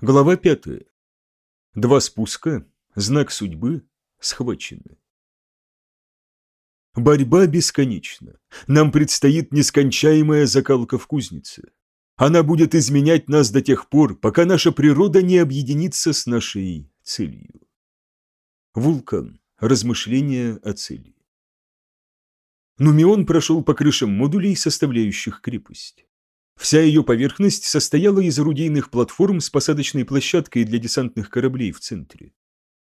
Глава пятая. Два спуска, знак судьбы, схвачены. Борьба бесконечна. Нам предстоит нескончаемая закалка в кузнице. Она будет изменять нас до тех пор, пока наша природа не объединится с нашей целью. Вулкан. Размышления о цели. Нумион прошел по крышам модулей, составляющих крепость. Вся ее поверхность состояла из орудийных платформ с посадочной площадкой для десантных кораблей в центре.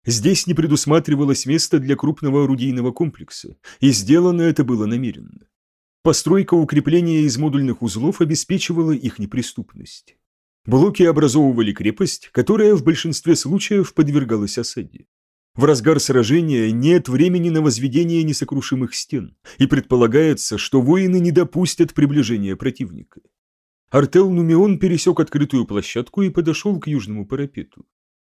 Здесь не предусматривалось место для крупного орудийного комплекса, и сделано это было намеренно. Постройка укрепления из модульных узлов обеспечивала их неприступность. Блоки образовывали крепость, которая в большинстве случаев подвергалась осаде. В разгар сражения нет времени на возведение несокрушимых стен, и предполагается, что воины не допустят приближения противника. Артел Нумион пересек открытую площадку и подошел к южному парапету.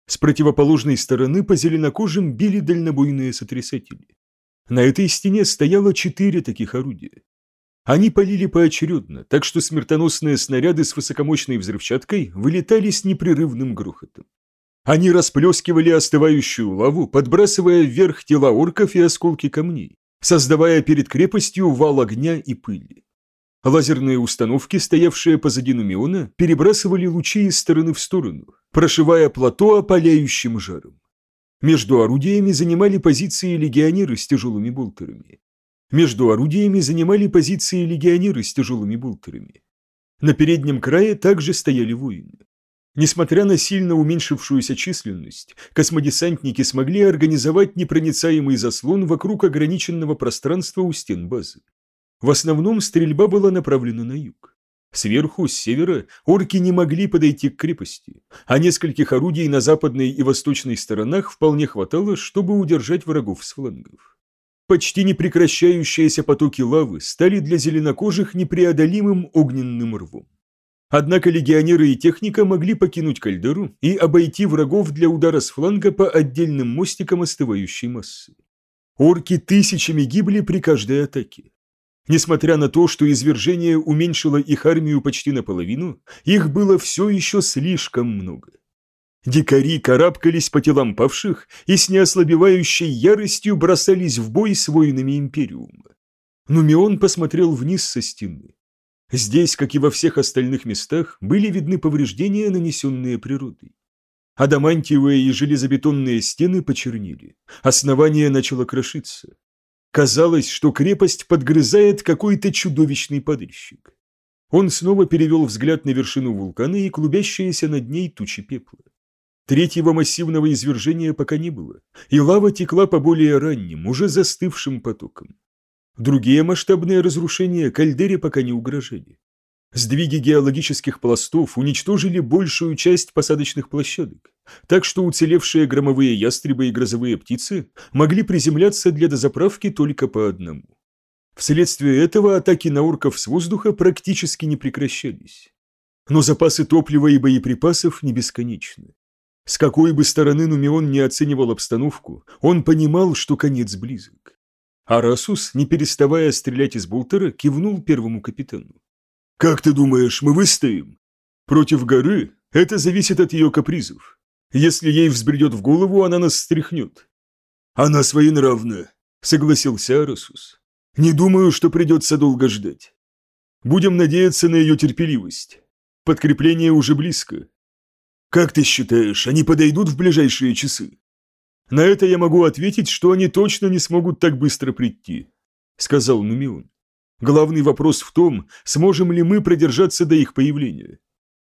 С противоположной стороны по зеленокожим били дальнобойные сотрясатели. На этой стене стояло четыре таких орудия. Они полили поочередно, так что смертоносные снаряды с высокомощной взрывчаткой вылетали с непрерывным грохотом. Они расплескивали остывающую лаву, подбрасывая вверх тела орков и осколки камней, создавая перед крепостью вал огня и пыли. Лазерные установки, стоявшие позади Нумиона, перебрасывали лучи из стороны в сторону, прошивая плато опаляющим жаром. Между орудиями занимали позиции легионеры с тяжелыми болтерами. Между орудиями занимали позиции легионеры с тяжелыми болтерами. На переднем крае также стояли воины. Несмотря на сильно уменьшившуюся численность, космодесантники смогли организовать непроницаемый заслон вокруг ограниченного пространства у стен базы. В основном стрельба была направлена на юг. Сверху, с севера, орки не могли подойти к крепости, а нескольких орудий на западной и восточной сторонах вполне хватало, чтобы удержать врагов с флангов. Почти непрекращающиеся потоки лавы стали для зеленокожих непреодолимым огненным рвом. Однако легионеры и техника могли покинуть кальдеру и обойти врагов для удара с фланга по отдельным мостикам остывающей массы. Орки тысячами гибли при каждой атаке. Несмотря на то, что извержение уменьшило их армию почти наполовину, их было все еще слишком много. Дикари карабкались по телам павших и с неослабевающей яростью бросались в бой с воинами Империума. Нумион посмотрел вниз со стены. Здесь, как и во всех остальных местах, были видны повреждения, нанесенные природой. Адамантиевые и железобетонные стены почернели, основание начало крошиться. Казалось, что крепость подгрызает какой-то чудовищный падальщик. Он снова перевел взгляд на вершину вулкана и клубящиеся над ней тучи пепла. Третьего массивного извержения пока не было, и лава текла по более ранним, уже застывшим потокам. Другие масштабные разрушения кальдере пока не угрожали. Сдвиги геологических пластов уничтожили большую часть посадочных площадок, так что уцелевшие громовые ястребы и грозовые птицы могли приземляться для дозаправки только по одному. Вследствие этого атаки на орков с воздуха практически не прекращались. Но запасы топлива и боеприпасов не бесконечны. С какой бы стороны Нумион не оценивал обстановку, он понимал, что конец близок. Арасус, не переставая стрелять из болтера, кивнул первому капитану. «Как ты думаешь, мы выстоим?» «Против горы это зависит от ее капризов. Если ей взбредет в голову, она нас стряхнет». «Она своенравна», — согласился Арасус. «Не думаю, что придется долго ждать. Будем надеяться на ее терпеливость. Подкрепление уже близко. Как ты считаешь, они подойдут в ближайшие часы?» «На это я могу ответить, что они точно не смогут так быстро прийти», — сказал Нумион. Главный вопрос в том, сможем ли мы продержаться до их появления.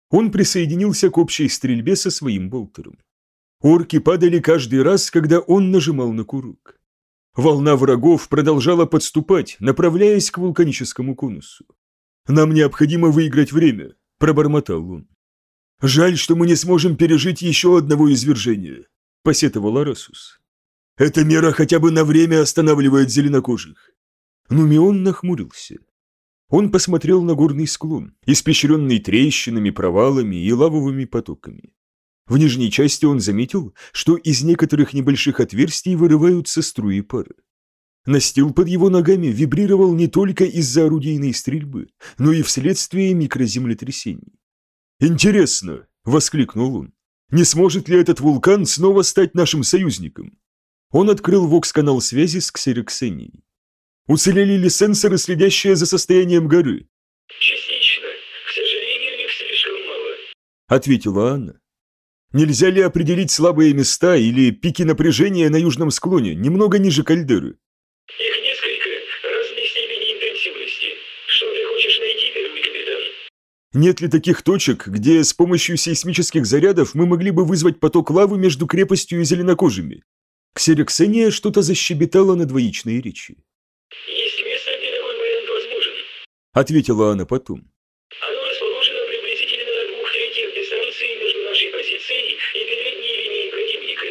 Он присоединился к общей стрельбе со своим болтером. Орки падали каждый раз, когда он нажимал на курок. Волна врагов продолжала подступать, направляясь к вулканическому конусу. «Нам необходимо выиграть время», – пробормотал он. «Жаль, что мы не сможем пережить еще одного извержения», – посетовал Арасус. «Эта мера хотя бы на время останавливает зеленокожих. Нумион нахмурился. Он посмотрел на горный склон, испещренный трещинами, провалами и лавовыми потоками. В нижней части он заметил, что из некоторых небольших отверстий вырываются струи пара. Настил под его ногами вибрировал не только из-за орудийной стрельбы, но и вследствие микроземлетрясений. «Интересно!» — воскликнул он. Не сможет ли этот вулкан снова стать нашим союзником? Он открыл вокс-канал связи с Ксероксенией. Уцелели ли сенсоры, следящие за состоянием горы? Частично. К сожалению, их слишком мало. Ответила она. Нельзя ли определить слабые места или пики напряжения на южном склоне, немного ниже кальдеры? Их несколько, разной степени интенсивности. Что ты хочешь найти, первый капитан? Нет ли таких точек, где с помощью сейсмических зарядов мы могли бы вызвать поток лавы между крепостью и зеленокожими? Ксероксения что-то защебетала на двоичной речи. Есть место, где такой вариант возможен. Ответила она потом. Оно расположено приблизительно на двух третьих дистанции между нашей позицией и передней линией противника.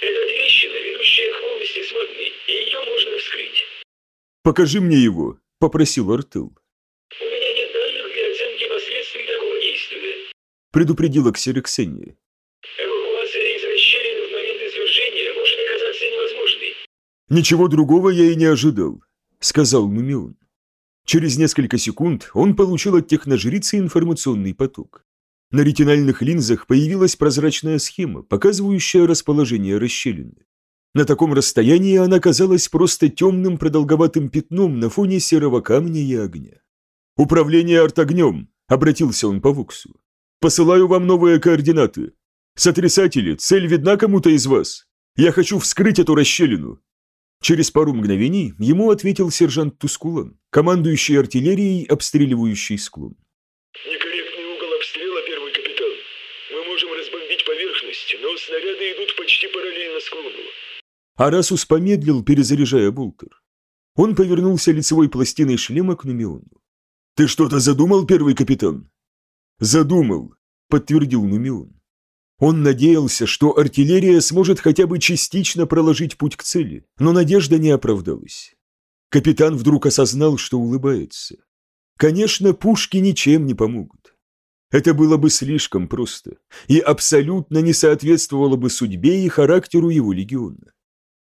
Это трещина, ведущая к полости с магмой, и ее можно вскрыть. «Покажи мне его», — попросил Артел. У меня нет данных для оценки последствий такого действия. Предупредила невозможной. «Ничего другого я и не ожидал», — сказал Нумион. Через несколько секунд он получил от техножрицы информационный поток. На ретинальных линзах появилась прозрачная схема, показывающая расположение расщелины. На таком расстоянии она казалась просто темным продолговатым пятном на фоне серого камня и огня. «Управление артогнем», — обратился он по Вуксу. «Посылаю вам новые координаты. Сотрясатели, цель видна кому-то из вас? Я хочу вскрыть эту расщелину». Через пару мгновений ему ответил сержант Тускулан, командующий артиллерией, обстреливающий склон. Некорректный угол обстрела, первый капитан. Мы можем разбомбить поверхность, но снаряды идут почти параллельно склону. Арасус помедлил, перезаряжая болтер. Он повернулся лицевой пластиной шлема к Нумиону. «Ты что-то задумал, первый капитан?» «Задумал», — подтвердил Нумион. Он надеялся, что артиллерия сможет хотя бы частично проложить путь к цели, но надежда не оправдалась. Капитан вдруг осознал, что улыбается. Конечно, пушки ничем не помогут. Это было бы слишком просто и абсолютно не соответствовало бы судьбе и характеру его легиона.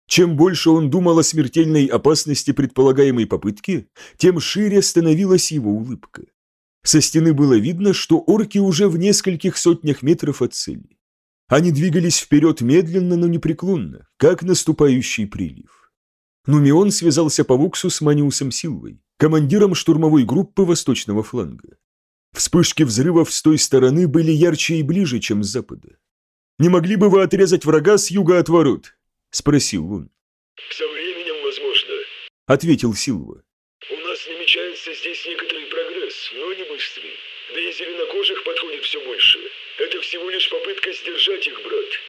Чем больше он думал о смертельной опасности предполагаемой попытки, тем шире становилась его улыбка. Со стены было видно, что орки уже в нескольких сотнях метров от цели. Они двигались вперед медленно, но непреклонно, как наступающий прилив. Нумион связался по Вуксу с Маниусом Силвой, командиром штурмовой группы восточного фланга. Вспышки взрывов с той стороны были ярче и ближе, чем с запада. «Не могли бы вы отрезать врага с юга от ворот?» – спросил он. Со временем, возможно. Ответил Силва. У нас намечается здесь некоторый прогресс, но не быстрый. Да и зеленокожих подходит все больше. Это всего лишь попытка сдержать их, брат.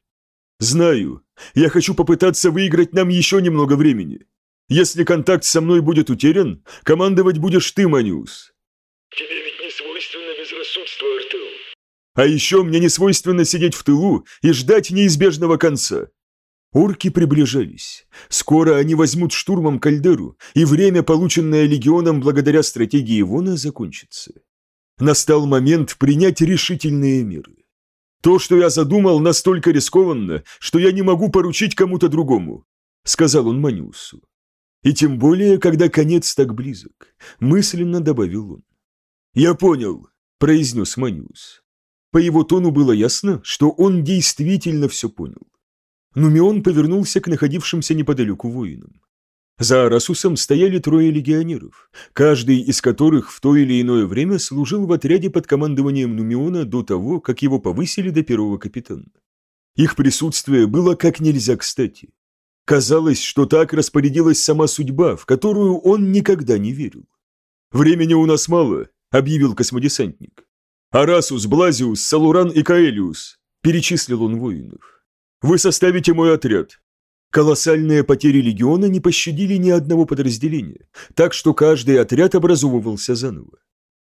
«Знаю. Я хочу попытаться выиграть нам еще немного времени. Если контакт со мной будет утерян, командовать будешь ты, Маниус. Тебе ведь не свойственно безрассудство, Артел. А еще мне не свойственно сидеть в тылу и ждать неизбежного конца». Орки приближались. Скоро они возьмут штурмом кальдеру, и время, полученное легионом благодаря стратегии Вона, закончится. Настал момент принять решительные меры. То, что я задумал, настолько рискованно, что я не могу поручить кому-то другому, сказал он Маниусу. И тем более, когда конец так близок, мысленно добавил он. Я понял, произнес Маниус. По его тону было ясно, что он действительно все понял. Нумион повернулся к находившимся неподалеку воинам. За Арасусом стояли трое легионеров, каждый из которых в то или иное время служил в отряде под командованием Нумиона до того, как его повысили до первого капитана. Их присутствие было как нельзя кстати. Казалось, что так распорядилась сама судьба, в которую он никогда не верил. «Времени у нас мало», — объявил космодесантник. «Арасус, Блазиус, Салуран и Каэлиус», — перечислил он воинов. «Вы составите мой отряд. Колоссальные потери легиона не пощадили ни одного подразделения, так что каждый отряд образовывался заново.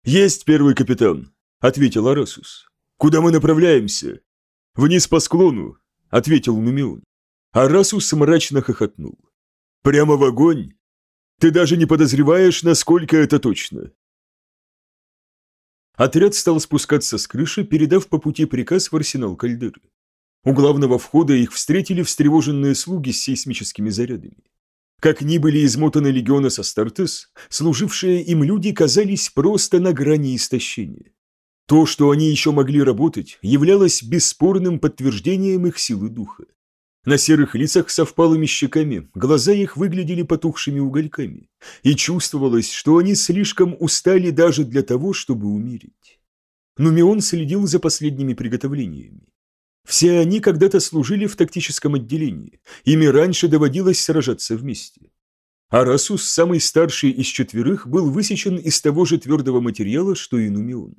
«Есть первый капитан», — ответил Арасус. «Куда мы направляемся?» «Вниз по склону», — ответил Нумион. Арасус мрачно хохотнул. «Прямо в огонь? Ты даже не подозреваешь, насколько это точно». Отряд стал спускаться с крыши, передав по пути приказ в арсенал кальдеры. У главного входа их встретили встревоженные слуги с сейсмическими зарядами. Как ни были измотаны легионы со Стартес, служившие им люди казались просто на грани истощения. То, что они еще могли работать, являлось бесспорным подтверждением их силы духа. На серых лицах со впалыми щеками глаза их выглядели потухшими угольками, и чувствовалось, что они слишком устали даже для того, чтобы умереть. Нумион следил за последними приготовлениями. Все они когда-то служили в тактическом отделении, ими раньше доводилось сражаться вместе. Арасус, самый старший из четверых, был высечен из того же твердого материала, что и Нумион.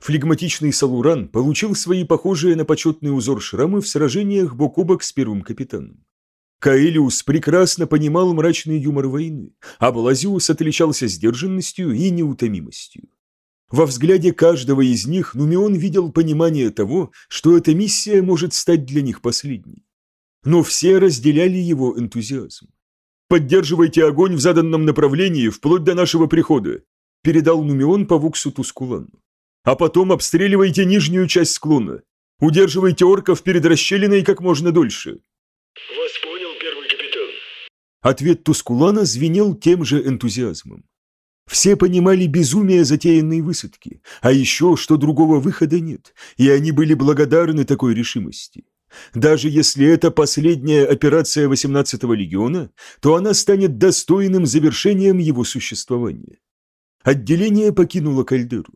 Флегматичный Салуран получил свои похожие на почетный узор шрамы в сражениях бок о бок с первым капитаном. Каэлиус прекрасно понимал мрачный юмор войны, а Балазиус отличался сдержанностью и неутомимостью. Во взгляде каждого из них Нумион видел понимание того, что эта миссия может стать для них последней. Но все разделяли его энтузиазм. «Поддерживайте огонь в заданном направлении вплоть до нашего прихода», передал Нумион по Вуксу Тускулану. «А потом обстреливайте нижнюю часть склона. Удерживайте орков перед расщелиной как можно дольше». Вас понял, первый капитан. Ответ Тускулана звенел тем же энтузиазмом. Все понимали безумие затеянной высадки, а еще, что другого выхода нет, и они были благодарны такой решимости. Даже если это последняя операция 18-го легиона, то она станет достойным завершением его существования. Отделение покинуло кальдеру.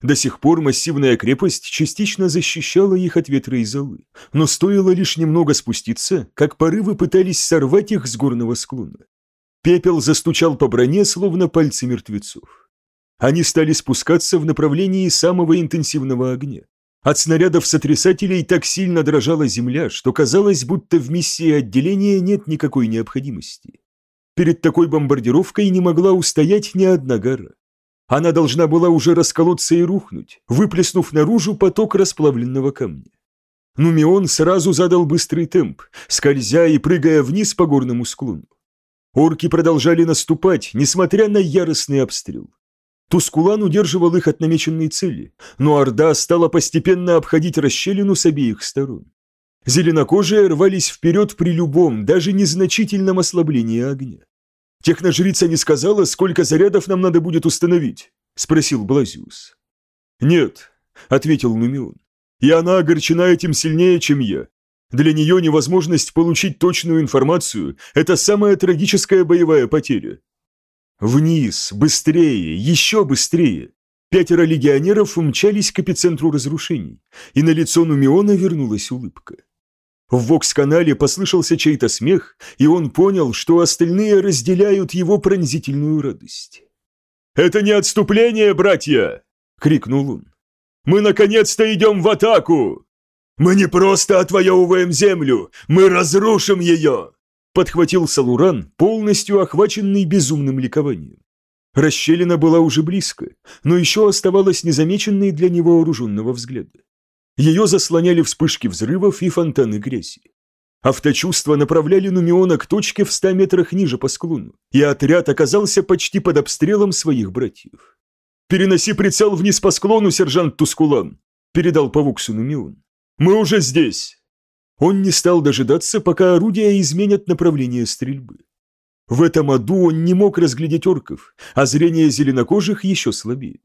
До сих пор массивная крепость частично защищала их от ветра и золы, но стоило лишь немного спуститься, как порывы пытались сорвать их с горного склона. Пепел застучал по броне, словно пальцы мертвецов. Они стали спускаться в направлении самого интенсивного огня. От снарядов сотрясателей так сильно дрожала земля, что казалось, будто в миссии отделения нет никакой необходимости. Перед такой бомбардировкой не могла устоять ни одна гора. Она должна была уже расколоться и рухнуть, выплеснув наружу поток расплавленного камня. Нумион сразу задал быстрый темп, скользя и прыгая вниз по горному склону. Орки продолжали наступать, несмотря на яростный обстрел. Тускулан удерживал их от намеченной цели, но Орда стала постепенно обходить расщелину с обеих сторон. Зеленокожие рвались вперед при любом, даже незначительном ослаблении огня. «Техножрица не сказала, сколько зарядов нам надо будет установить?» – спросил Блазиус. «Нет», – ответил Нумион. «И она огорчена этим сильнее, чем я. Для нее невозможность получить точную информацию – это самая трагическая боевая потеря. Вниз, быстрее, еще быстрее. Пятеро легионеров умчались к эпицентру разрушений, и на лицо Нумиона вернулась улыбка. В Вокс-канале послышался чей-то смех, и он понял, что остальные разделяют его пронзительную радость. «Это не отступление, братья!» — крикнул он. «Мы наконец-то идем в атаку! Мы не просто отвоевываем землю, мы разрушим ее!» Подхватил Салуран, полностью охваченный безумным ликованием. Расщелина была уже близко, но еще оставалась незамеченной для невооруженного взгляда. Ее заслоняли вспышки взрывов и фонтаны грязи. Авточувства направляли Нумиона к точке в ста метрах ниже по склону, и отряд оказался почти под обстрелом своих братьев. «Переноси прицел вниз по склону, сержант Тускулан», — передал по Вуксу Нумион. «Мы уже здесь!» Он не стал дожидаться, пока орудия изменят направление стрельбы. В этом аду он не мог разглядеть орков, а зрение зеленокожих еще слабее.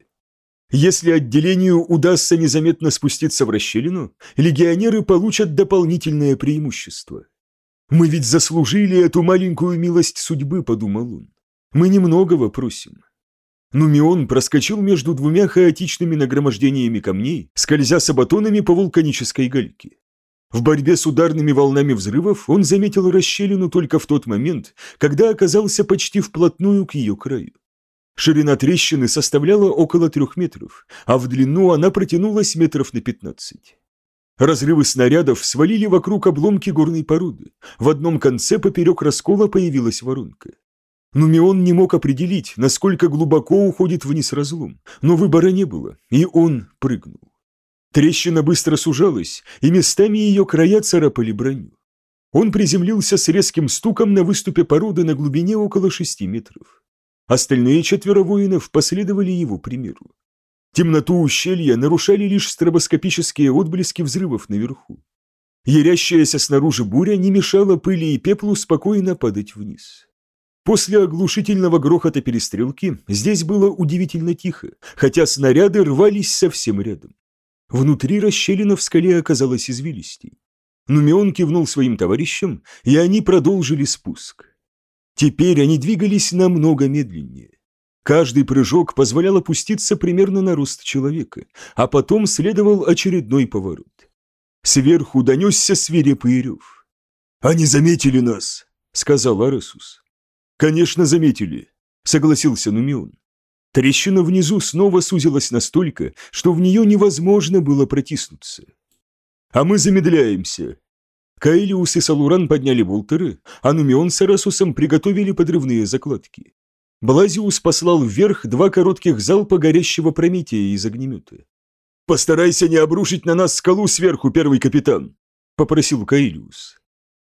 Если отделению удастся незаметно спуститься в расщелину, легионеры получат дополнительное преимущество. «Мы ведь заслужили эту маленькую милость судьбы», — подумал он. «Мы немногого просим». Нумион проскочил между двумя хаотичными нагромождениями камней, скользя сабатонами по вулканической гальке. В борьбе с ударными волнами взрывов он заметил расщелину только в тот момент, когда оказался почти вплотную к ее краю. Ширина трещины составляла около трех метров, а в длину она протянулась метров на пятнадцать. Разрывы снарядов свалили вокруг обломки горной породы. В одном конце поперек раскола появилась воронка. Нумион не мог определить, насколько глубоко уходит вниз разлом, но выбора не было, и он прыгнул. Трещина быстро сужалась, и местами ее края царапали броню. Он приземлился с резким стуком на выступе породы на глубине около шести метров. Остальные четверо воинов последовали его примеру. Темноту ущелья нарушали лишь стробоскопические отблески взрывов наверху. Ярящаяся снаружи буря не мешала пыли и пеплу спокойно падать вниз. После оглушительного грохота перестрелки здесь было удивительно тихо, хотя снаряды рвались совсем рядом. Внутри расщелина в скале оказалась извилистей. Нумеон кивнул своим товарищам, и они продолжили спуск. Теперь они двигались намного медленнее. Каждый прыжок позволял опуститься примерно на рост человека, а потом следовал очередной поворот. Сверху донесся свирепый рев. «Они заметили нас», — сказал Аресус. «Конечно, заметили», — согласился Нумион. Трещина внизу снова сузилась настолько, что в нее невозможно было протиснуться. «А мы замедляемся». Каэлиус и Салуран подняли болтеры, а Нумион с Аресусом приготовили подрывные закладки. Блазиус послал вверх два коротких залпа горящего Прометия из огнемета. «Постарайся не обрушить на нас скалу сверху, первый капитан», — попросил Каэлиус.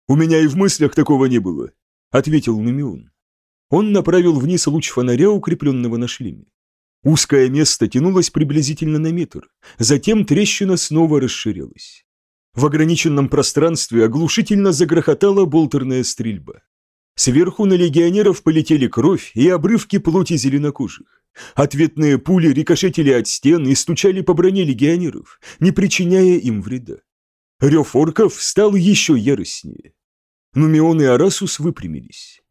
«У меня и в мыслях такого не было», — ответил Нумион. Он направил вниз луч фонаря, укрепленного на шлеме. Узкое место тянулось приблизительно на метр, затем трещина снова расширилась. В ограниченном пространстве оглушительно загрохотала болтерная стрельба. Сверху на легионеров полетели кровь и обрывки плоти зеленокожих. Ответные пули рикошетили от стен и стучали по броне легионеров, не причиняя им вреда. Рев орков стал еще яростнее. Нумион и Арасус выпрямились.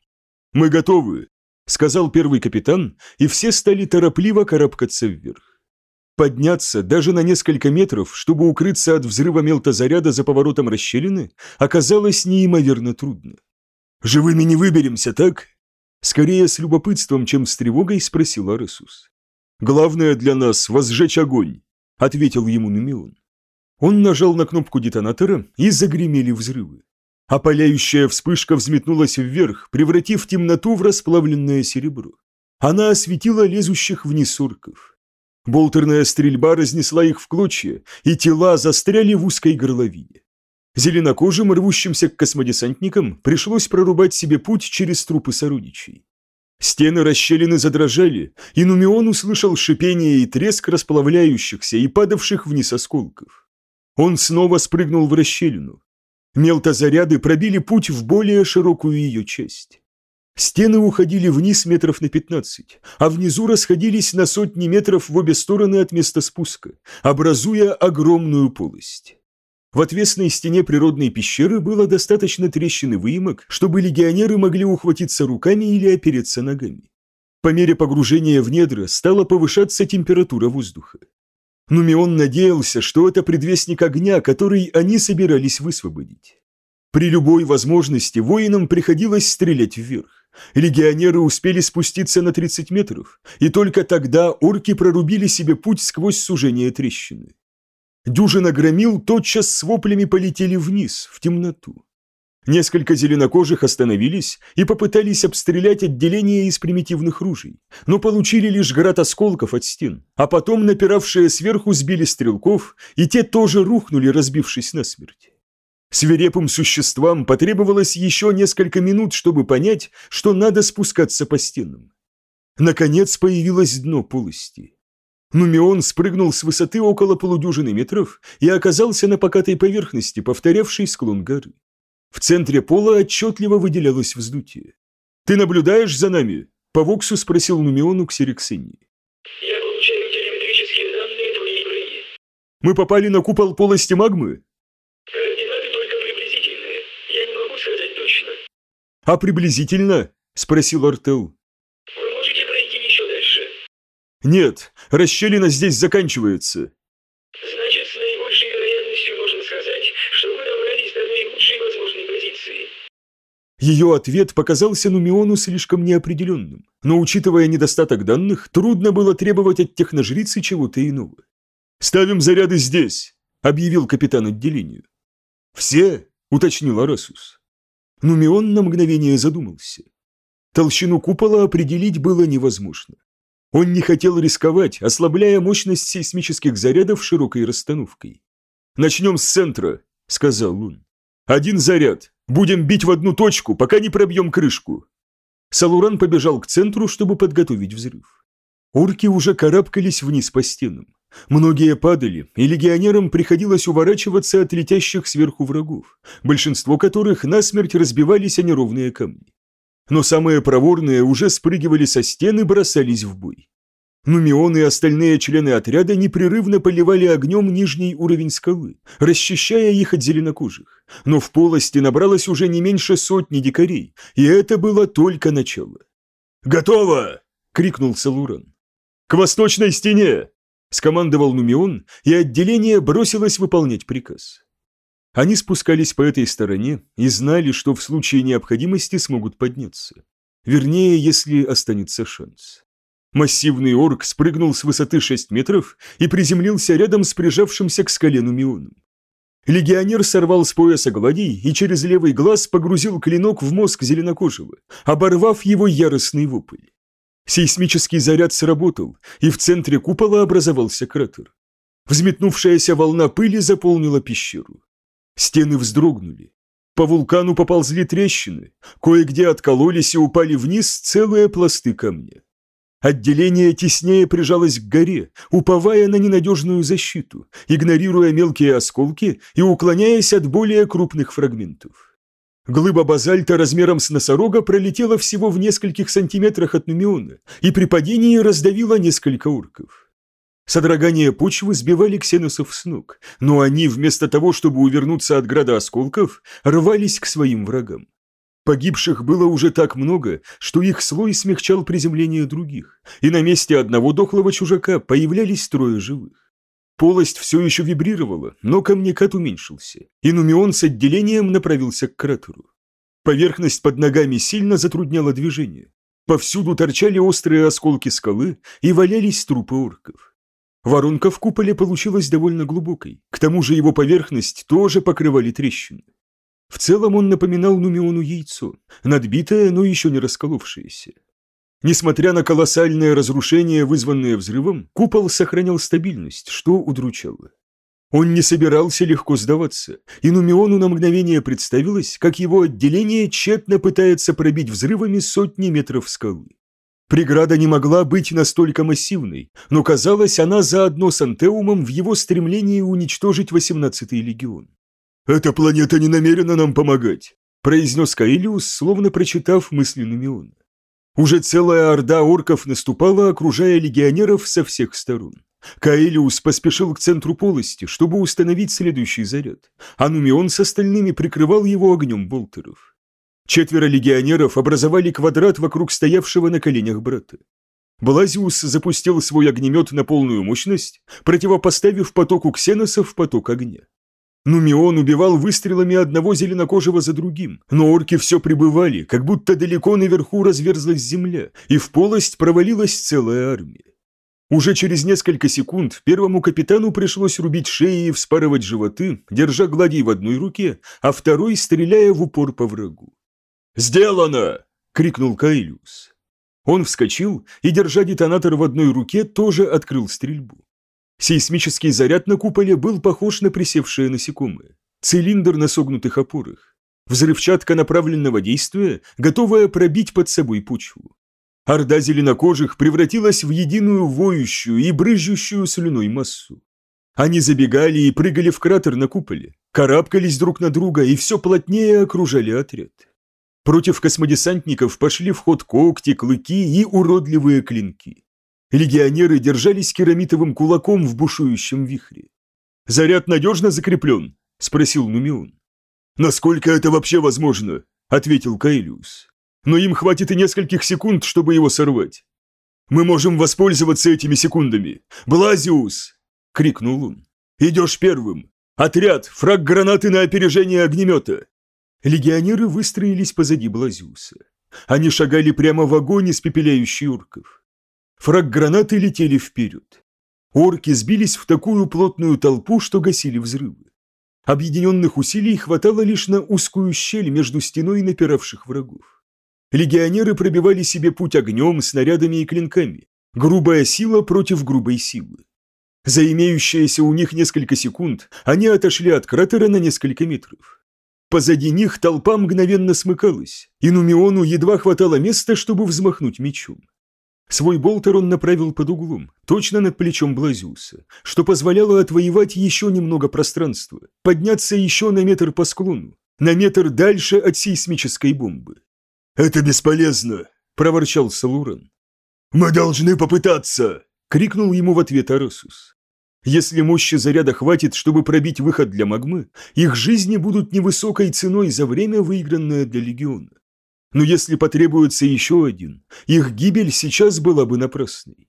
«Мы готовы», — сказал первый капитан, и все стали торопливо карабкаться вверх. Подняться даже на несколько метров, чтобы укрыться от взрыва мелтозаряда за поворотом расщелины, оказалось неимоверно трудно. «Живыми не выберемся, так?» Скорее с любопытством, чем с тревогой, спросил Аресус. «Главное для нас — возжечь огонь», — ответил ему Нумион. Он нажал на кнопку детонатора, и загремели взрывы. Опаляющая вспышка взметнулась вверх, превратив темноту в расплавленное серебро. Она осветила лезущих вниз орков. Болтерная стрельба разнесла их в клочья, и тела застряли в узкой горловине. Зеленокожим, рвущимся к космодесантникам, пришлось прорубать себе путь через трупы сородичей. Стены расщелины задрожали, и Нумион услышал шипение и треск расплавляющихся и падавших вниз осколков. Он снова спрыгнул в расщелину. Мелтозаряды пробили путь в более широкую ее часть. Стены уходили вниз метров на 15, а внизу расходились на сотни метров в обе стороны от места спуска, образуя огромную полость. В отвесной стене природной пещеры было достаточно трещин и выемок, чтобы легионеры могли ухватиться руками или опереться ногами. По мере погружения в недра стала повышаться температура воздуха. Нумион надеялся, что это предвестник огня, который они собирались высвободить. При любой возможности воинам приходилось стрелять вверх. Легионеры успели спуститься на 30 метров, и только тогда орки прорубили себе путь сквозь сужение трещины. Дюжина громил тотчас с воплями полетели вниз, в темноту. Несколько зеленокожих остановились и попытались обстрелять отделение из примитивных ружей, но получили лишь град осколков от стен, а потом напиравшие сверху сбили стрелков, и те тоже рухнули, разбившись насмерть. Свирепым существам потребовалось еще несколько минут, чтобы понять, что надо спускаться по стенам. Наконец появилось дно полости. Нумион спрыгнул с высоты около полудюжины метров и оказался на покатой поверхности, повторявшей склон горы. В центре пола отчетливо выделялось вздутие. «Ты наблюдаешь за нами?» – по Воксу спросил Нумион у Ксериксении. Я получаю телеметрические данные твоей игры. «Мы попали на купол полости магмы?» Координаты только приблизительные. Я не могу сказать точно. «А приблизительно?» – спросил Артел. Вы можете пройти еще дальше. «Нет, расщелина здесь заканчивается». Значит, Ее ответ показался Нумиону слишком неопределенным, но, учитывая недостаток данных, трудно было требовать от техножрицы чего-то иного. «Ставим заряды здесь», — объявил капитан отделению. «Все?» — уточнил Арасус. Нумион на мгновение задумался. Толщину купола определить было невозможно. Он не хотел рисковать, ослабляя мощность сейсмических зарядов широкой расстановкой. «Начнем с центра», — сказал он. «Один заряд. Будем бить в одну точку, пока не пробьем крышку». Салуран побежал к центру, чтобы подготовить взрыв. Орки уже карабкались вниз по стенам. Многие падали, и легионерам приходилось уворачиваться от летящих сверху врагов, большинство которых насмерть разбивались о неровные камни. Но самые проворные уже спрыгивали со стены и бросались в бой. Нумион и остальные члены отряда непрерывно поливали огнем нижний уровень скалы, расчищая их от зеленокожих. Но в полости набралось уже не меньше сотни дикарей, и это было только начало. «Готово!» — крикнул Салуран. «К восточной стене!» — скомандовал Нумион, и отделение бросилось выполнять приказ. Они спускались по этой стороне и знали, что в случае необходимости смогут подняться. Вернее, если останется шанс. Массивный орк спрыгнул с высоты 6 метров и приземлился рядом с прижавшимся к скале Нумионом. Легионер сорвал с пояса гладий и через левый глаз погрузил клинок в мозг зеленокожего, оборвав его яростный вопль. Сейсмический заряд сработал, и в центре купола образовался кратер. Взметнувшаяся волна пыли заполнила пещеру. Стены вздрогнули. По вулкану поползли трещины, кое-где откололись и упали вниз целые пласты камня. Отделение теснее прижалось к горе, уповая на ненадежную защиту, игнорируя мелкие осколки и уклоняясь от более крупных фрагментов. Глыба базальта размером с носорога пролетела всего в нескольких сантиметрах от Нумиона и при падении раздавила несколько урков. Содрогание почвы сбивали ксеносов с ног, но они, вместо того, чтобы увернуться от града осколков, рвались к своим врагам. Погибших было уже так много, что их слой смягчал приземление других, и на месте одного дохлого чужака появлялись трое живых. Полость все еще вибрировала, но камнекат уменьшился, и Нумион с отделением направился к кратеру. Поверхность под ногами сильно затрудняла движение. Повсюду торчали острые осколки скалы и валялись трупы орков. Воронка в куполе получилась довольно глубокой, к тому же его поверхность тоже покрывали трещины. В целом он напоминал Нумиону яйцо, надбитое, но еще не расколовшееся. Несмотря на колоссальное разрушение, вызванное взрывом, купол сохранял стабильность, что удручало. Он не собирался легко сдаваться, и Нумиону на мгновение представилось, как его отделение тщетно пытается пробить взрывами сотни метров скалы. Преграда не могла быть настолько массивной, но казалось, она заодно с Антеумом в его стремлении уничтожить 18-й легион. «Эта планета не намерена нам помогать», произнес Каилиус, словно прочитав мысли Нумиона. Уже целая орда орков наступала, окружая легионеров со всех сторон. Каэлиус поспешил к центру полости, чтобы установить следующий заряд, а Нумион с остальными прикрывал его огнем болтеров. Четверо легионеров образовали квадрат вокруг стоявшего на коленях брата. Блазиус запустил свой огнемет на полную мощность, противопоставив потоку ксеносов поток огня. Нумион убивал выстрелами одного зеленокожего за другим, но орки все прибывали, как будто далеко наверху разверзлась земля, и в полость провалилась целая армия. Уже через несколько секунд первому капитану пришлось рубить шеи и вспарывать животы, держа гладей в одной руке, а второй стреляя в упор по врагу. «Сделано!» — крикнул Каилиус. Он вскочил и, держа детонатор в одной руке, тоже открыл стрельбу. Сейсмический заряд на куполе был похож на присевшее насекомое. Цилиндр на согнутых опорах. Взрывчатка направленного действия, готовая пробить под собой почву. Орда зеленокожих превратилась в единую воющую и брызжущую слюной массу. Они забегали и прыгали в кратер на куполе, карабкались друг на друга и все плотнее окружали отряд. Против космодесантников пошли в ход когти, клыки и уродливые клинки. Легионеры держались керамитовым кулаком в бушующем вихре. «Заряд надежно закреплен?» – спросил Нумион. «Насколько это вообще возможно?» – ответил Каэлиус. «Но им хватит и нескольких секунд, чтобы его сорвать. Мы можем воспользоваться этими секундами. Блазиус!» – крикнул он. «Идешь первым! Отряд! Фраг гранаты на опережение огнемета!» Легионеры выстроились позади Блазиуса. Они шагали прямо в огонь, испепеляющий урков. Фраг-гранаты летели вперед. Орки сбились в такую плотную толпу, что гасили взрывы. Объединенных усилий хватало лишь на узкую щель между стеной напиравших врагов. Легионеры пробивали себе путь огнем, снарядами и клинками. Грубая сила против грубой силы. За имеющиеся у них несколько секунд они отошли от кратера на несколько метров. Позади них толпа мгновенно смыкалась, и Нумиону едва хватало места, чтобы взмахнуть мечом. Свой болтер он направил под углом, точно над плечом Блазиуса, что позволяло отвоевать еще немного пространства, подняться еще на метр по склону, на метр дальше от сейсмической бомбы. «Это бесполезно!» – проворчал Салуран. «Мы должны попытаться!» – крикнул ему в ответ Арасус. Если мощи заряда хватит, чтобы пробить выход для магмы, их жизни будут невысокой ценой за время, выигранное для Легиона. Но если потребуется еще один, их гибель сейчас была бы напрасной.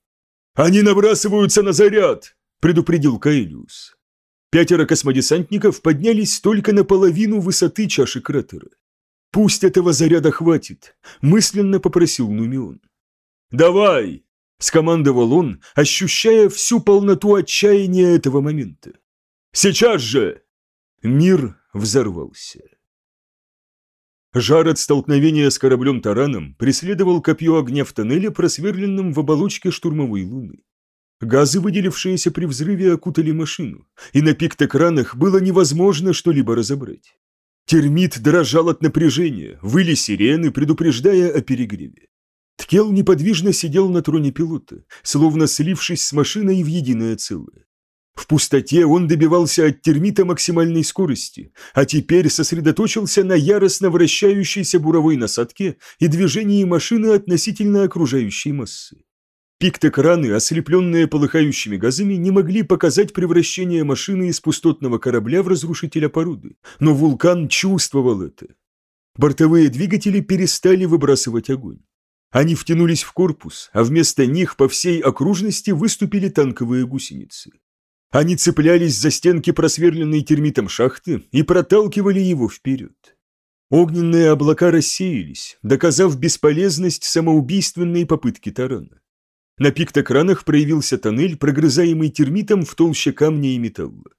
«Они набрасываются на заряд!» – предупредил Каэлиус. Пятеро космодесантников поднялись только наполовину высоты чаши кратера. «Пусть этого заряда хватит», – мысленно попросил Нумион. «Давай!» – скомандовал он, ощущая всю полноту отчаяния этого момента. «Сейчас же!» Мир взорвался. Жар от столкновения с кораблем-тараном преследовал копье огня в тоннеле, просверленном в оболочке штурмовой луны. Газы, выделившиеся при взрыве, окутали машину, и на пикт-экранах было невозможно что-либо разобрать. Термит дрожал от напряжения, выли сирены, предупреждая о перегреве. Ткел неподвижно сидел на троне пилота, словно слившись с машиной в единое целое. В пустоте он добивался от термита максимальной скорости, а теперь сосредоточился на яростно вращающейся буровой насадке и движении машины относительно окружающей массы. Пикт-экраны, ослепленные полыхающими газами, не могли показать превращение машины из пустотного корабля в разрушителя породы, но вулкан чувствовал это. Бортовые двигатели перестали выбрасывать огонь. Они втянулись в корпус, а вместо них по всей окружности выступили танковые гусеницы. Они цеплялись за стенки просверленной термитом шахты и проталкивали его вперед. Огненные облака рассеялись, доказав бесполезность самоубийственной попытки тарана. На пиктокранах проявился тоннель, прогрызаемый термитом в толще камня и металла.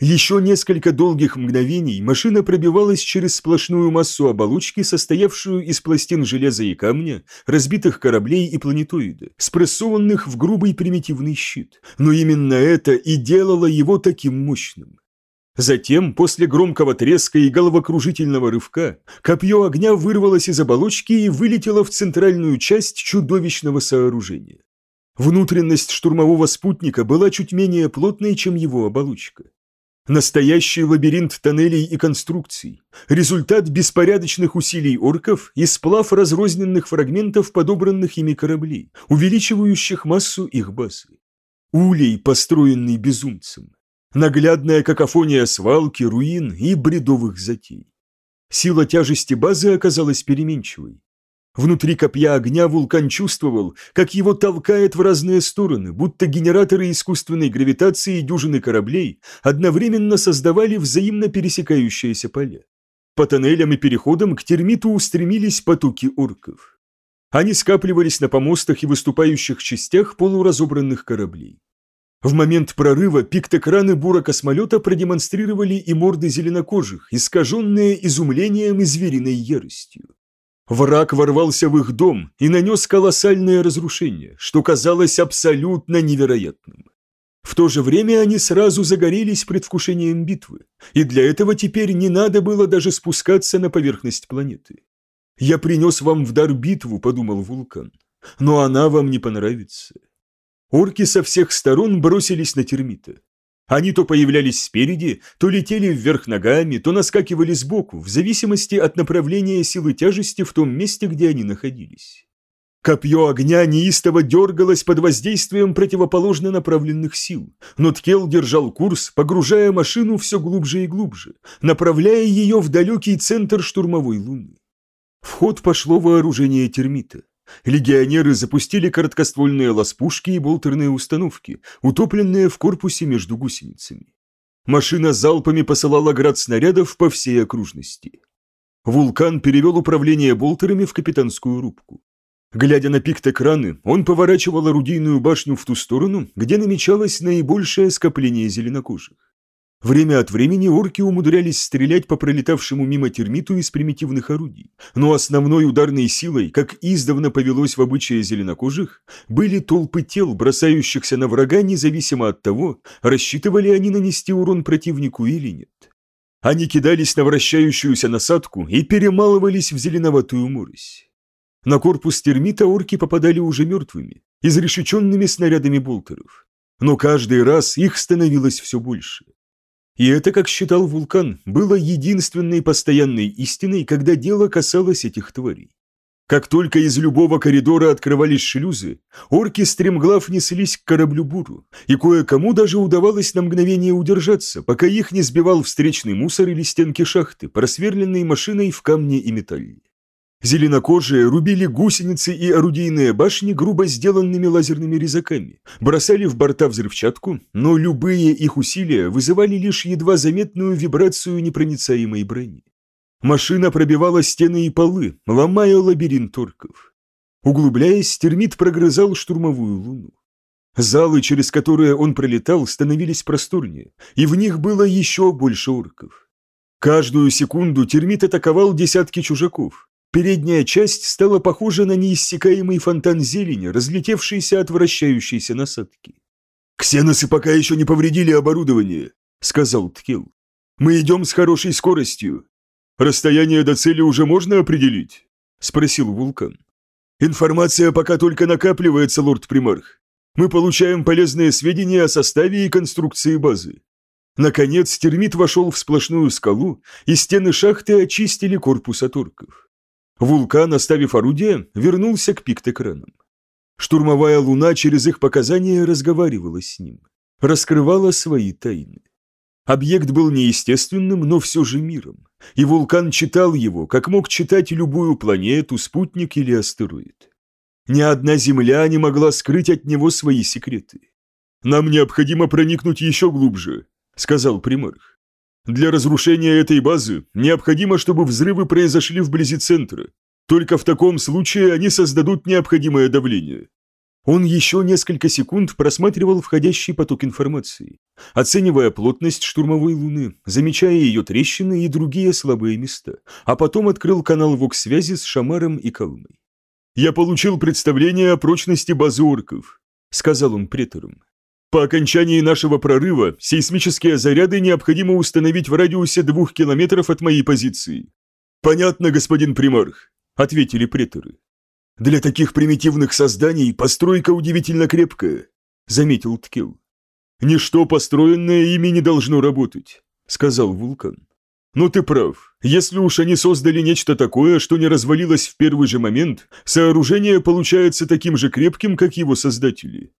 Еще несколько долгих мгновений машина пробивалась через сплошную массу оболочки, состоявшую из пластин железа и камня, разбитых кораблей и планетоида, спрессованных в грубый примитивный щит. Но именно это и делало его таким мощным. Затем, после громкого треска и головокружительного рывка, копье огня вырвалось из оболочки и вылетело в центральную часть чудовищного сооружения. Внутренность штурмового спутника была чуть менее плотной, чем его оболочка. Настоящий лабиринт тоннелей и конструкций, результат беспорядочных усилий орков и сплав разрозненных фрагментов подобранных ими кораблей, увеличивающих массу их базы. Улей, построенный безумцем. Наглядная какофония свалки, руин и бредовых затей. Сила тяжести базы оказалась переменчивой. Внутри копья огня вулкан чувствовал, как его толкает в разные стороны, будто генераторы искусственной гравитации дюжины кораблей одновременно создавали взаимно пересекающиеся поля. По тоннелям и переходам к термиту устремились потоки орков. Они скапливались на помостах и выступающих частях полуразобранных кораблей. В момент прорыва пикт-экраны бура-космолета продемонстрировали и морды зеленокожих, искаженные изумлением и звериной яростью. Враг ворвался в их дом и нанес колоссальное разрушение, что казалось абсолютно невероятным. В то же время они сразу загорелись предвкушением битвы, и для этого теперь не надо было даже спускаться на поверхность планеты. «Я принес вам в дар битву», — подумал вулкан, — «но она вам не понравится». Орки со всех сторон бросились на термита. Они то появлялись спереди, то летели вверх ногами, то наскакивали сбоку, в зависимости от направления силы тяжести в том месте, где они находились. Копье огня неистово дергалось под воздействием противоположно направленных сил, но Ткел держал курс, погружая машину все глубже и глубже, направляя ее в далекий центр штурмовой луны. В ход пошло вооружение термита. Легионеры запустили короткоствольные ласпушки и болтерные установки, утопленные в корпусе между гусеницами. Машина залпами посылала град снарядов по всей окружности. Вулкан перевел управление болтерами в капитанскую рубку. Глядя на пикт-экраны, он поворачивал орудийную башню в ту сторону, где намечалось наибольшее скопление зеленокожих. Время от времени орки умудрялись стрелять по пролетавшему мимо термиту из примитивных орудий, но основной ударной силой, как издавна повелось в обычае зеленокожих, были толпы тел, бросающихся на врага независимо от того, рассчитывали они нанести урон противнику или нет. Они кидались на вращающуюся насадку и перемалывались в зеленоватую морось. На корпус термита орки попадали уже мертвыми, изрешеченными снарядами болтеров. Но каждый раз их становилось все больше. И это, как считал Вулкан, было единственной постоянной истиной, когда дело касалось этих тварей. Как только из любого коридора открывались шлюзы, орки стремглав неслись к кораблю Буру, и кое-кому даже удавалось на мгновение удержаться, пока их не сбивал встречный мусор или стенки шахты, просверленные машиной в камне и металле. Зеленокожие рубили гусеницы и орудийные башни грубо сделанными лазерными резаками, бросали в борта взрывчатку, но любые их усилия вызывали лишь едва заметную вибрацию непроницаемой брони. Машина пробивала стены и полы, ломая лабиринт орков. Углубляясь, термит прогрызал штурмовую луну. Залы, через которые он пролетал, становились просторнее, и в них было еще больше орков. Каждую секунду термит атаковал десятки чужаков. Передняя часть стала похожа на неиссякаемый фонтан зелени, разлетевшийся от вращающейся насадки. «Ксеносы пока еще не повредили оборудование», — сказал Ткил. «Мы идем с хорошей скоростью. «Расстояние до цели уже можно определить?» – спросил Вулкан. «Информация пока только накапливается, лорд-примарх. Мы получаем полезные сведения о составе и конструкции базы. Наконец, термит вошел в сплошную скалу, и стены шахты очистили корпус от орков. Вулкан, оставив орудие, вернулся к пикт-экранам. Штурмовая луна через их показания разговаривала с ним, раскрывала свои тайны. Объект был неестественным, но все же миром, и вулкан читал его, как мог читать любую планету, спутник или астероид. Ни одна Земля не могла скрыть от него свои секреты. «Нам необходимо проникнуть еще глубже», — сказал примарх. «Для разрушения этой базы необходимо, чтобы взрывы произошли вблизи центра. Только в таком случае они создадут необходимое давление. Он еще несколько секунд просматривал входящий поток информации, оценивая плотность штурмовой луны, замечая ее трещины и другие слабые места, а потом открыл канал ВОК-связи с Шамаром и Калмой. «Я получил представление о прочности базы орков», — сказал он преторам. «По окончании нашего прорыва сейсмические заряды необходимо установить в радиусе двух километров от моей позиции». «Понятно, господин примарх», — ответили преторы. «Для таких примитивных созданий постройка удивительно крепкая», — заметил Ткил. «Ничто, построенное ими, не должно работать», — сказал Вулкан. «Но ты прав. Если уж они создали нечто такое, что не развалилось в первый же момент, сооружение получается таким же крепким, как его создатели».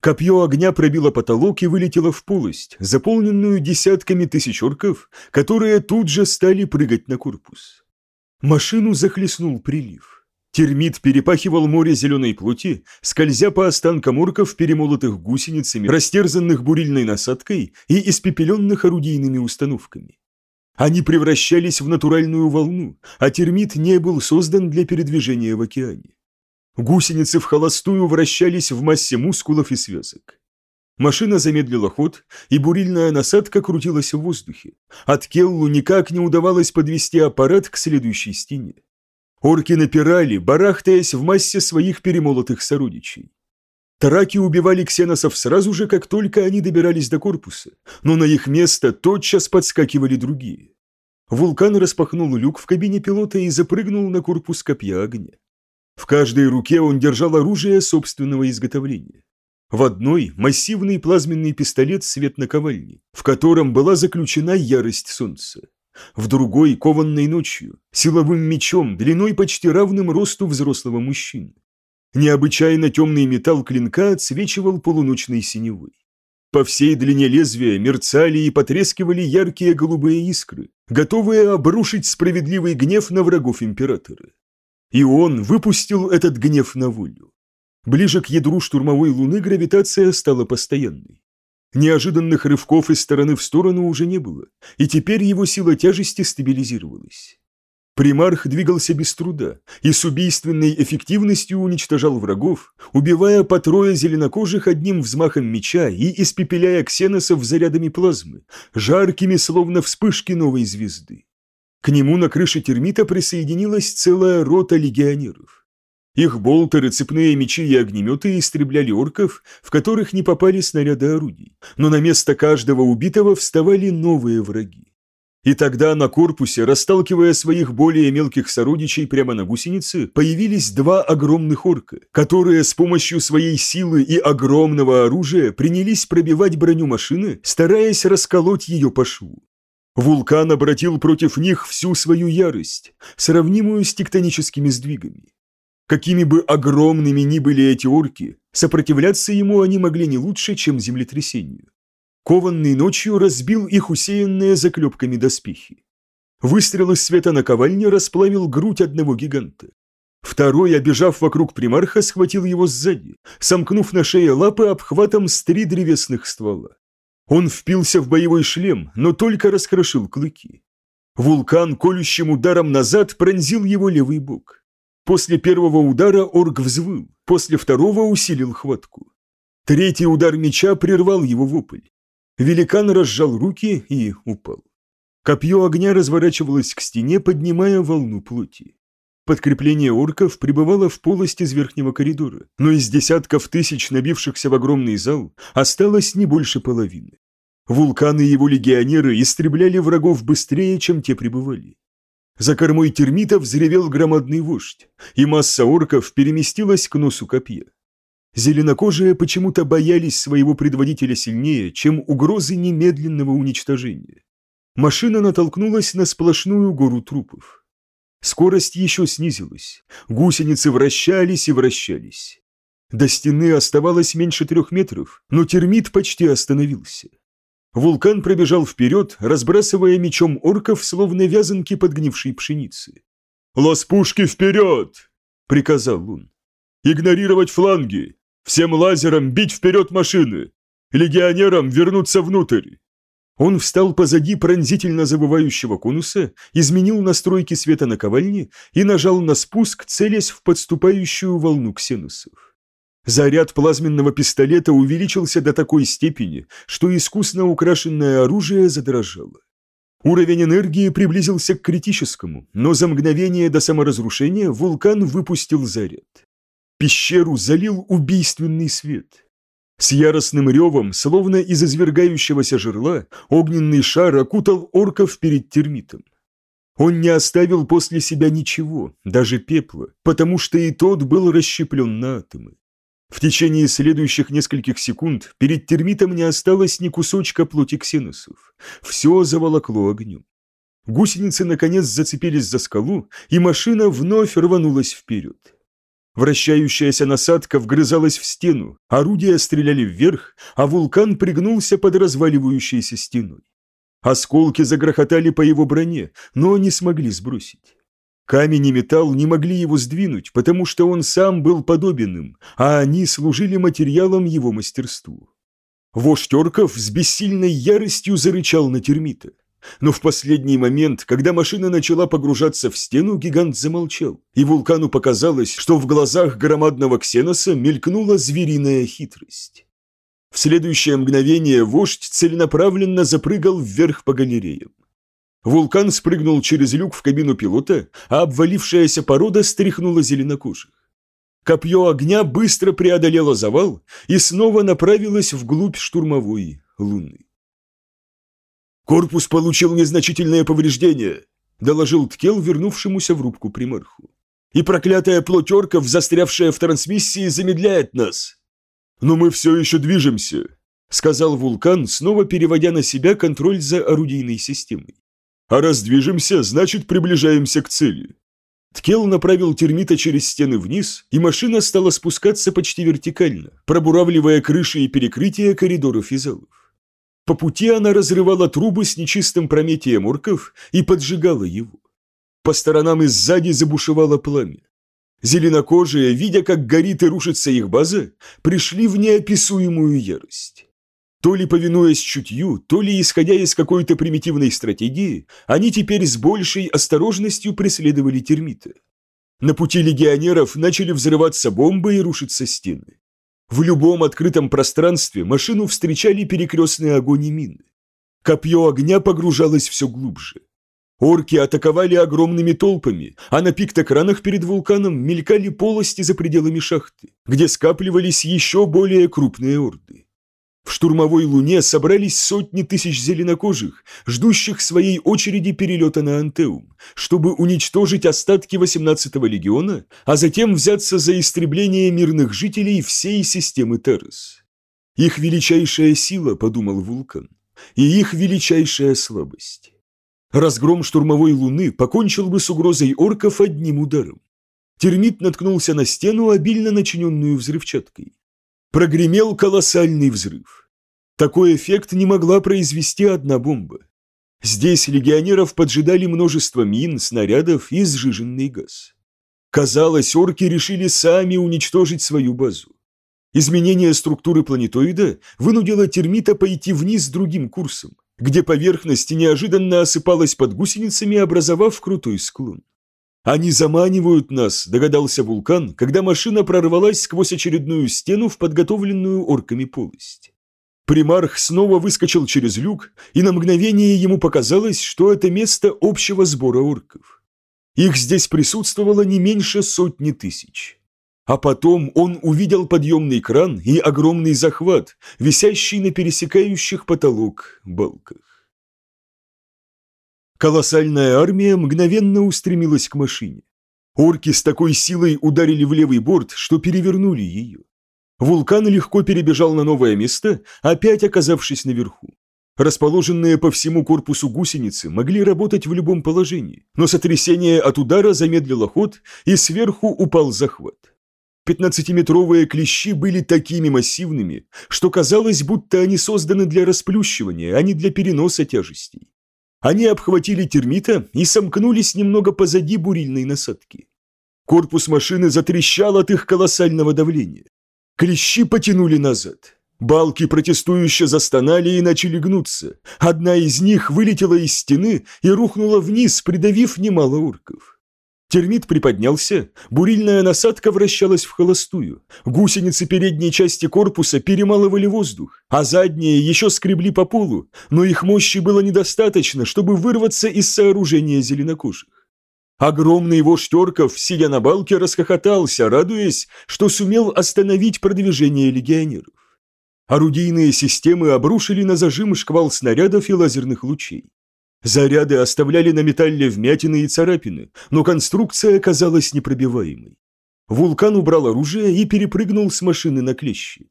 Копье огня пробило потолок и вылетело в полость, заполненную десятками тысяч орков, которые тут же стали прыгать на корпус. Машину захлестнул прилив. Термит перепахивал море зеленой плоти, скользя по останкам орков, перемолотых гусеницами, растерзанных бурильной насадкой и испепеленных орудийными установками. Они превращались в натуральную волну, а термит не был создан для передвижения в океане. Гусеницы в холостую вращались в массе мускулов и связок. Машина замедлила ход, и бурильная насадка крутилась в воздухе. От Келлу никак не удавалось подвести аппарат к следующей стене. Орки напирали, барахтаясь в массе своих перемолотых сородичей. Тараки убивали ксеносов сразу же, как только они добирались до корпуса, но на их место тотчас подскакивали другие. Вулкан распахнул люк в кабине пилота и запрыгнул на корпус копья огня. В каждой руке он держал оружие собственного изготовления. В одной – массивный плазменный пистолет свет наковальни, в котором была заключена ярость солнца в другой, кованной ночью, силовым мечом, длиной почти равным росту взрослого мужчины. Необычайно темный металл клинка отсвечивал полуночной синевой. По всей длине лезвия мерцали и потрескивали яркие голубые искры, готовые обрушить справедливый гнев на врагов императора. И он выпустил этот гнев на волю. Ближе к ядру штурмовой луны гравитация стала постоянной. Неожиданных рывков из стороны в сторону уже не было, и теперь его сила тяжести стабилизировалась. Примарх двигался без труда и с убийственной эффективностью уничтожал врагов, убивая по трое зеленокожих одним взмахом меча и испепеляя ксеносов зарядами плазмы, жаркими, словно вспышки новой звезды. К нему на крыше термита присоединилась целая рота легионеров. Их болтеры, цепные мечи и огнеметы истребляли орков, в которых не попали снаряды орудий, но на место каждого убитого вставали новые враги. И тогда на корпусе, расталкивая своих более мелких сородичей прямо на гусеницы, появились два огромных орка, которые с помощью своей силы и огромного оружия принялись пробивать броню машины, стараясь расколоть ее по шву. Вулкан обратил против них всю свою ярость, сравнимую с тектоническими сдвигами. Какими бы огромными ни были эти орки, сопротивляться ему они могли не лучше, чем землетрясению. Кованный ночью разбил их усеянные заклепками доспехи. Выстрел из света на ковальне расплавил грудь одного гиганта. Второй, обежав вокруг примарха, схватил его сзади, сомкнув на шее лапы обхватом с три древесных ствола. Он впился в боевой шлем, но только раскрошил клыки. Вулкан колющим ударом назад пронзил его левый бок. После первого удара орк взвыл, после второго усилил хватку. Третий удар меча прервал его вопль. Великан разжал руки и упал. Копье огня разворачивалось к стене, поднимая волну плоти. Подкрепление орков пребывало в полости из верхнего коридора, но из десятков тысяч набившихся в огромный зал осталось не больше половины. Вулканы и его легионеры истребляли врагов быстрее, чем те пребывали. За кормой термитов взревел громадный вождь, и масса орков переместилась к носу копья. Зеленокожие почему-то боялись своего предводителя сильнее, чем угрозы немедленного уничтожения. Машина натолкнулась на сплошную гору трупов. Скорость еще снизилась. Гусеницы вращались и вращались. До стены оставалось меньше трех метров, но термит почти остановился. Вулкан пробежал вперед, разбрасывая мечом орков, словно вязанки подгнившей пшеницы. «Лос пушки вперед!» — приказал он. «Игнорировать фланги! Всем лазерам бить вперед машины! Легионерам вернуться внутрь!» Он встал позади пронзительно забывающего конуса, изменил настройки света на ковальне и нажал на спуск, целясь в подступающую волну ксенусов. Заряд плазменного пистолета увеличился до такой степени, что искусно украшенное оружие задрожало. Уровень энергии приблизился к критическому, но за мгновение до саморазрушения вулкан выпустил заряд. Пещеру залил убийственный свет – с яростным ревом, словно из извергающегося жерла, огненный шар окутал орков перед термитом. Он не оставил после себя ничего, даже пепла, потому что и тот был расщеплен на атомы. В течение следующих нескольких секунд перед термитом не осталось ни кусочка плоти ксеносов. Все заволокло огнем. Гусеницы наконец зацепились за скалу, и машина вновь рванулась вперед. Вращающаяся насадка вгрызалась в стену, орудия стреляли вверх, а вулкан пригнулся под разваливающейся стеной. Осколки загрохотали по его броне, но не смогли сбросить. Камень и металл не могли его сдвинуть, потому что он сам был подобен им, а они служили материалом его мастерству. Вождь орков с бессильной яростью зарычал на термита. Но в последний момент, когда машина начала погружаться в стену, гигант замолчал, и вулкану показалось, что в глазах громадного ксеноса мелькнула звериная хитрость. В следующее мгновение вождь целенаправленно запрыгал вверх по галереям. Вулкан спрыгнул через люк в кабину пилота, а обвалившаяся порода стряхнула зеленокожих. Копье огня быстро преодолело завал и снова направилось вглубь штурмовой луны. «Корпус получил незначительное повреждение», – доложил Ткел вернувшемуся в рубку примарху. «И проклятая плотерка, застрявшая в трансмиссии, замедляет нас». «Но мы все еще движемся», – сказал Вулкан, снова переводя на себя контроль за орудийной системой. «А раз движемся, значит приближаемся к цели». Ткел направил термита через стены вниз, и машина стала спускаться почти вертикально, пробуравливая крыши и перекрытия коридоров и залов. По пути она разрывала трубы с нечистым прометием орков и поджигала его. По сторонам и сзади забушевало пламя. Зеленокожие, видя, как горит и рушится их база, пришли в неописуемую ярость. То ли повинуясь чутью, то ли исходя из какой-то примитивной стратегии, они теперь с большей осторожностью преследовали термита. На пути легионеров начали взрываться бомбы и рушиться стены. В любом открытом пространстве машину встречали перекрестные огонь и мины. Копье огня погружалось все глубже. Орки атаковали огромными толпами, а на пиктокранах перед вулканом мелькали полости за пределами шахты, где скапливались еще более крупные орды. В штурмовой луне собрались сотни тысяч зеленокожих, ждущих своей очереди перелета на Антеум, чтобы уничтожить остатки 18-го легиона, а затем взяться за истребление мирных жителей всей системы Террес. Их величайшая сила, подумал Вулкан, и их величайшая слабость. Разгром штурмовой луны покончил бы с угрозой орков одним ударом. Термит наткнулся на стену, обильно начиненную взрывчаткой. Прогремел колоссальный взрыв. Такой эффект не могла произвести одна бомба. Здесь легионеров поджидали множество мин, снарядов и сжиженный газ. Казалось, орки решили сами уничтожить свою базу. Изменение структуры планетоида вынудило термита пойти вниз другим курсом, где поверхность неожиданно осыпалась под гусеницами, образовав крутой склон. «Они заманивают нас», – догадался вулкан, когда машина прорвалась сквозь очередную стену в подготовленную орками полость. Примарх снова выскочил через люк, и на мгновение ему показалось, что это место общего сбора орков. Их здесь присутствовало не меньше сотни тысяч. А потом он увидел подъемный кран и огромный захват, висящий на пересекающих потолок балках. Колоссальная армия мгновенно устремилась к машине. Орки с такой силой ударили в левый борт, что перевернули ее. Вулкан легко перебежал на новое место, опять оказавшись наверху. Расположенные по всему корпусу гусеницы могли работать в любом положении, но сотрясение от удара замедлило ход, и сверху упал захват. Пятнадцатиметровые клещи были такими массивными, что казалось, будто они созданы для расплющивания, а не для переноса тяжестей. Они обхватили термита и сомкнулись немного позади бурильной насадки. Корпус машины затрещал от их колоссального давления. Клещи потянули назад. Балки протестующе застонали и начали гнуться. Одна из них вылетела из стены и рухнула вниз, придавив немало урков. Термит приподнялся, бурильная насадка вращалась в холостую, гусеницы передней части корпуса перемалывали воздух, а задние еще скребли по полу, но их мощи было недостаточно, чтобы вырваться из сооружения зеленокожих. Огромный вождь орков, сидя на балке, расхохотался, радуясь, что сумел остановить продвижение легионеров. Орудийные системы обрушили на зажим шквал снарядов и лазерных лучей. Заряды оставляли на металле вмятины и царапины, но конструкция оказалась непробиваемой. Вулкан убрал оружие и перепрыгнул с машины на клещи.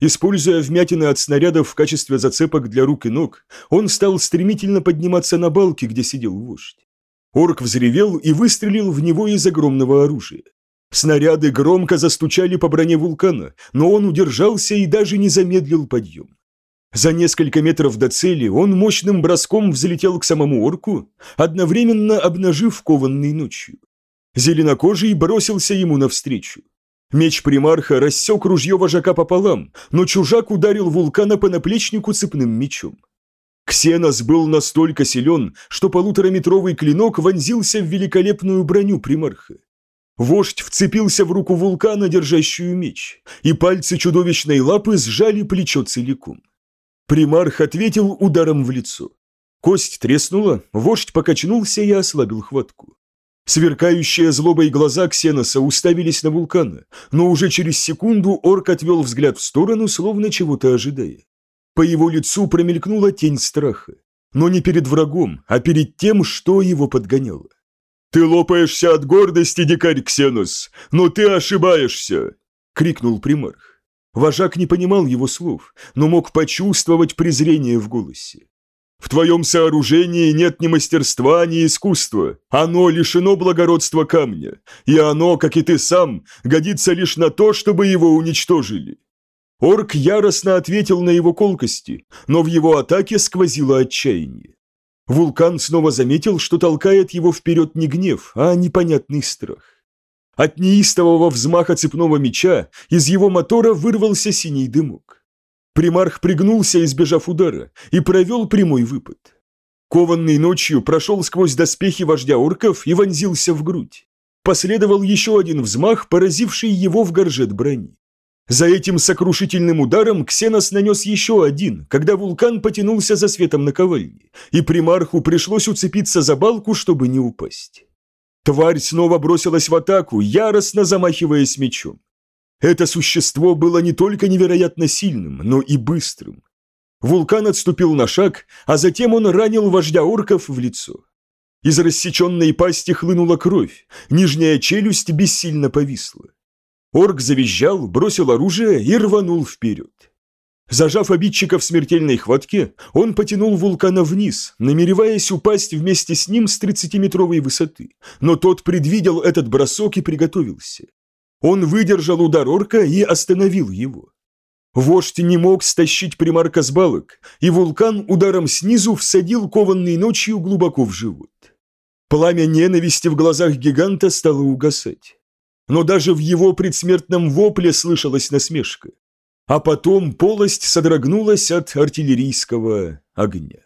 Используя вмятины от снарядов в качестве зацепок для рук и ног, он стал стремительно подниматься на балки, где сидел вождь. Орк взревел и выстрелил в него из огромного оружия. Снаряды громко застучали по броне вулкана, но он удержался и даже не замедлил подъем. За несколько метров до цели он мощным броском взлетел к самому орку, одновременно обнажив кованный ночью. Зеленокожий бросился ему навстречу. Меч примарха рассек ружье вожака пополам, но чужак ударил вулкана по наплечнику цепным мечом. Ксенос был настолько силен, что полутораметровый клинок вонзился в великолепную броню примарха. Вождь вцепился в руку вулкана, держащую меч, и пальцы чудовищной лапы сжали плечо целиком. Примарх ответил ударом в лицо. Кость треснула, вождь покачнулся и ослабил хватку. Сверкающие злобой глаза Ксеноса уставились на вулкана, но уже через секунду орк отвел взгляд в сторону, словно чего-то ожидая. По его лицу промелькнула тень страха, но не перед врагом, а перед тем, что его подгоняло. «Ты лопаешься от гордости, дикарь Ксенос, но ты ошибаешься!» — крикнул примарх. Вожак не понимал его слов, но мог почувствовать презрение в голосе. «В твоем сооружении нет ни мастерства, ни искусства. Оно лишено благородства камня, и оно, как и ты сам, годится лишь на то, чтобы его уничтожили». Орк яростно ответил на его колкости, но в его атаке сквозило отчаяние. Вулкан снова заметил, что толкает его вперед не гнев, а непонятный страх. От неистового взмаха цепного меча из его мотора вырвался синий дымок. Примарх пригнулся, избежав удара, и провел прямой выпад. Кованный ночью прошел сквозь доспехи вождя орков и вонзился в грудь. Последовал еще один взмах, поразивший его в горжет брони. За этим сокрушительным ударом Ксенос нанес еще один, когда вулкан потянулся за светом наковальни, и примарху пришлось уцепиться за балку, чтобы не упасть. Тварь снова бросилась в атаку, яростно замахиваясь мечом. Это существо было не только невероятно сильным, но и быстрым. Вулкан отступил на шаг, а затем он ранил вождя орков в лицо. Из рассеченной пасти хлынула кровь, нижняя челюсть бессильно повисла. Орк завизжал, бросил оружие и рванул вперед. Зажав обидчика в смертельной хватке, он потянул вулкана вниз, намереваясь упасть вместе с ним с 30-метровой высоты, но тот предвидел этот бросок и приготовился. Он выдержал удар орка и остановил его. Вождь не мог стащить примарка с балок, и вулкан ударом снизу всадил кованный ночью глубоко в живот. Пламя ненависти в глазах гиганта стало угасать. Но даже в его предсмертном вопле слышалась насмешка. А потом полость содрогнулась от артиллерийского огня.